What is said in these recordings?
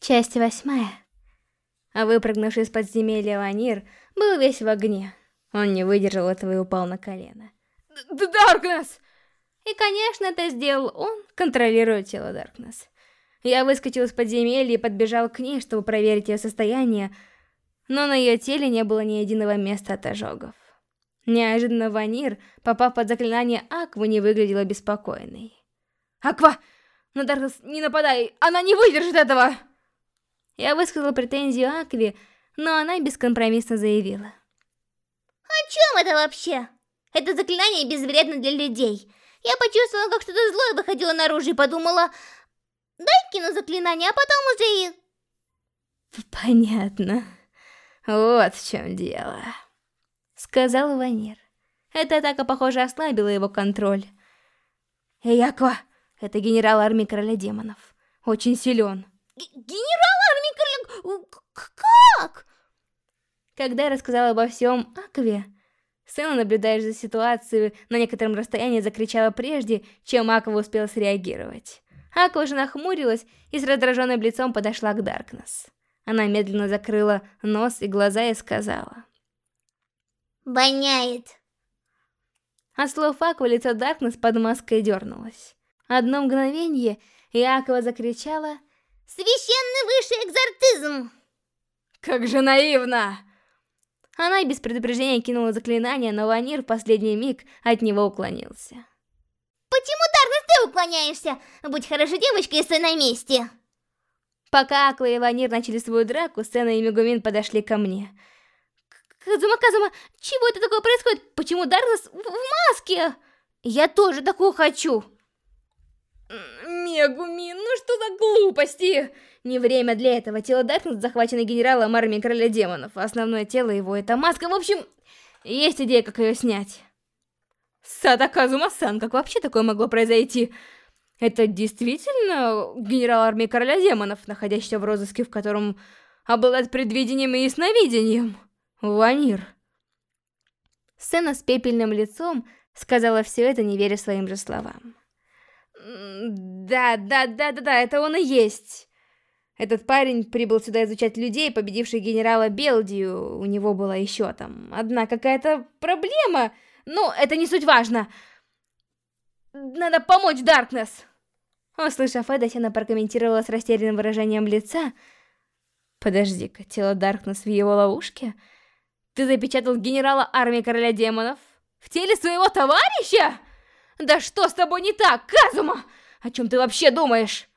Часть восьмая. А выпрыгнувший из подземелья Ванир был весь в огне. Он не выдержал этого и упал на колено. Даркнесс! И, конечно, это сделал он, контролируя тело Даркнесс. Я выскочил из подземелья и подбежал к ней, чтобы проверить ее состояние, но на ее теле не было ни единого места от ожогов. Неожиданно Ванир, попав под заклинание Аквы, не выглядела беспокойной. «Аква! На Даркнесс не нападай! Она не выдержит этого!» Я высказал претензию Акве, но она бескомпромиссно заявила. О чем это вообще? Это заклинание безвредно для людей. Я почувствовала, как что-то злое выходило наружу и подумала, дай кину заклинание, а потом уже и... Понятно. Вот в чем дело. Сказал Ванир. Эта атака, похоже, ослабила его контроль. Эй, Аква, это генерал армии короля демонов. Очень силен. Генерал как? Когда я рассказала обо всем Акве, Сэна, наблюдаешь за ситуацией, на некотором расстоянии закричала прежде, чем Аква успела среагировать. Аква уже нахмурилась и с раздраженным лицом подошла к Даркнесс. Она медленно закрыла нос и глаза и сказала. «Воняет!» От слов Аква лицо Даркнесс под маской дернулось. Одно мгновение, и Аква закричала Священный высший экзортизм! Как же наивно! Она без предупреждения кинула заклинание, но Ванир в последний миг от него уклонился. Почему, Дарнес, ты уклоняешься? Будь хорошей девочкой и стой на месте! Пока Акла и Ванир начали свою драку, Сцена и Мегумин подошли ко мне. Казума, Казума, чего это такое происходит? Почему Дарнес в, в маске? Я тоже такую хочу! Мегумин, ну что за глупости? Не время для этого. Тело Даркнесс захвачено генералом армии короля демонов. Основное тело его это маска. В общем, есть идея, как ее снять. Садаказума-сан, как вообще такое могло произойти? Это действительно генерал армии короля демонов, находящийся в розыске, в котором обладает предвидением и ясновидением? Ванир. Сцена с пепельным лицом сказала все это, не веря своим же словам. Да, да, да, да, да, это он и есть. Этот парень прибыл сюда изучать людей, победивших генерала Белдию. У него была еще там одна какая-то проблема. Но это не суть важно. Надо помочь Даркнесс. Услышав это, Сена прокомментировала с растерянным выражением лица. Подожди-ка, тело Даркнесс в его ловушке? Ты запечатал генерала армии короля демонов? В теле своего товарища? Да что с тобой не так, Казума? О чем ты вообще думаешь?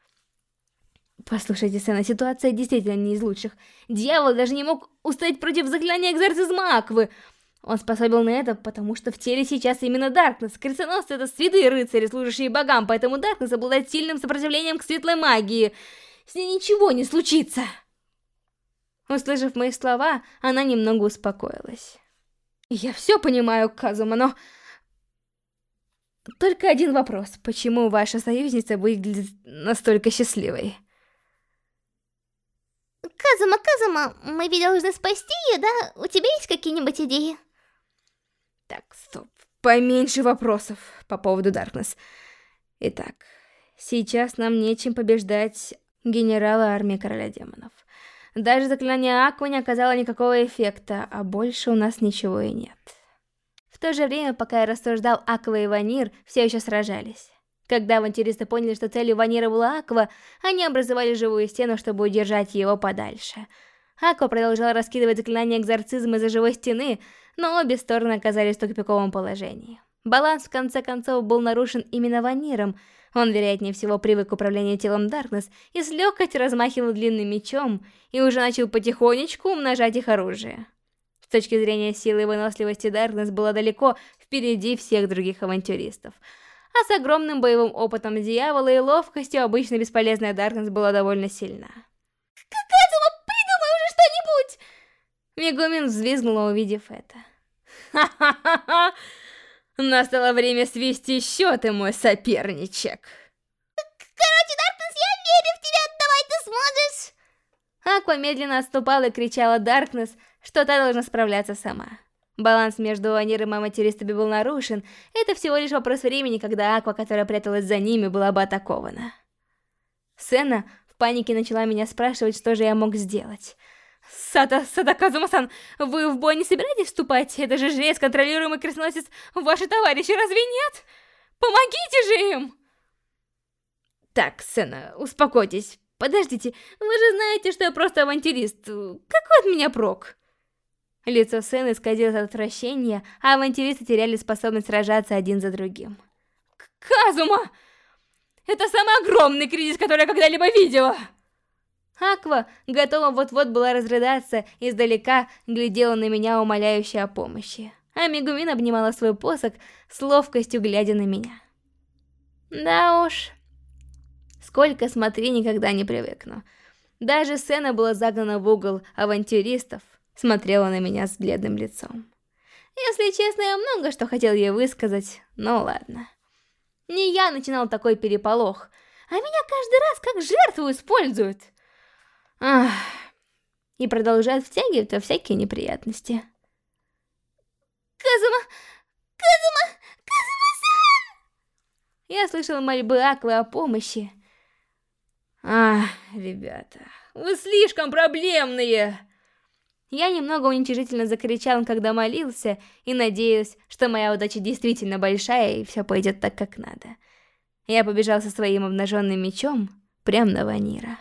Послушайте, Сэна, ситуация действительно не из лучших. Дьявол даже не мог устоять против заклинания экзорцизма Аквы. Он способен на это, потому что в теле сейчас именно Даркнесс. Крестоносцы — это святые рыцари, служащие богам, поэтому Даркнесс обладает сильным сопротивлением к светлой магии. С ней ничего не случится. Услышав мои слова, она немного успокоилась. Я все понимаю, Казума, но... Только один вопрос. Почему ваша союзница выглядит настолько счастливой? Казума, Казума, мы ведь должны спасти ее, да? У тебя есть какие-нибудь идеи? Так, стоп. Поменьше вопросов по поводу Даркнесс. Итак, сейчас нам нечем побеждать генерала армии короля демонов. Даже заклинание Аква не оказало никакого эффекта, а больше у нас ничего и нет то же время, пока я рассуждал, Аква и Ванир все еще сражались. Когда авантюристы поняли, что целью Ванира была Аква, они образовали живую стену, чтобы удержать его подальше. Аква продолжала раскидывать заклинания экзорцизма из-за живой стены, но обе стороны оказались в тупиковом положении. Баланс в конце концов был нарушен именно Ваниром. Он, вероятнее всего, привык к управлению телом Даркнесс и с легкостью размахивал длинным мечом и уже начал потихонечку умножать их оружие точки зрения силы и выносливости Даркнесс была далеко впереди всех других авантюристов. А с огромным боевым опытом дьявола и ловкостью обычно бесполезная Даркнесс была довольно сильна. Казума, придумай уже что-нибудь! Мегумин взвизгнула, увидев это. Ха-ха-ха! Настало время свести счеты, мой соперничек. Короче, Даркнесс, я верю в тебя, давай ты сможешь! Аква медленно отступала и кричала Даркнесс, что та должна справляться сама. Баланс между Аниром и авантюристами был нарушен, это всего лишь вопрос времени, когда Аква, которая пряталась за ними, была бы атакована. Сена В панике начала меня спрашивать, что же я мог сделать. Сата, Садаказума-сан, вы в бой не собираетесь вступать? Это же жрец, контролируемый крестоносец, ваши товарищи, разве нет? Помогите же им! Так, Сена, успокойтесь. Подождите, вы же знаете, что я просто авантюрист. Какой от меня прок? Лицо Сэна исказилось от отвращения, а авантюристы теряли способность сражаться один за другим. Казума! Это самый огромный кризис, который я когда-либо видела! Аква, готова вот-вот была разрыдаться, издалека глядела на меня, умоляющая о помощи. А Мегумин обнимала свой посох с ловкостью, глядя на меня. Да уж, сколько смотри, никогда не привыкну. Даже сцена была загнана в угол авантюристов, смотрела на меня с бледным лицом. Если честно, я много что хотел ей высказать, но ладно. Не я начинал такой переполох, а меня каждый раз как жертву используют. Ах, и продолжают втягивать во всякие неприятности. Казума! Казума! Казума-сан! Я слышал мольбы Аквы о помощи. Ах, ребята, вы слишком проблемные! Я немного уничижительно закричал, когда молился, и надеюсь, что моя удача действительно большая, и все пойдет так, как надо. Я побежал со своим обнаженным мечом прямо на Ванира.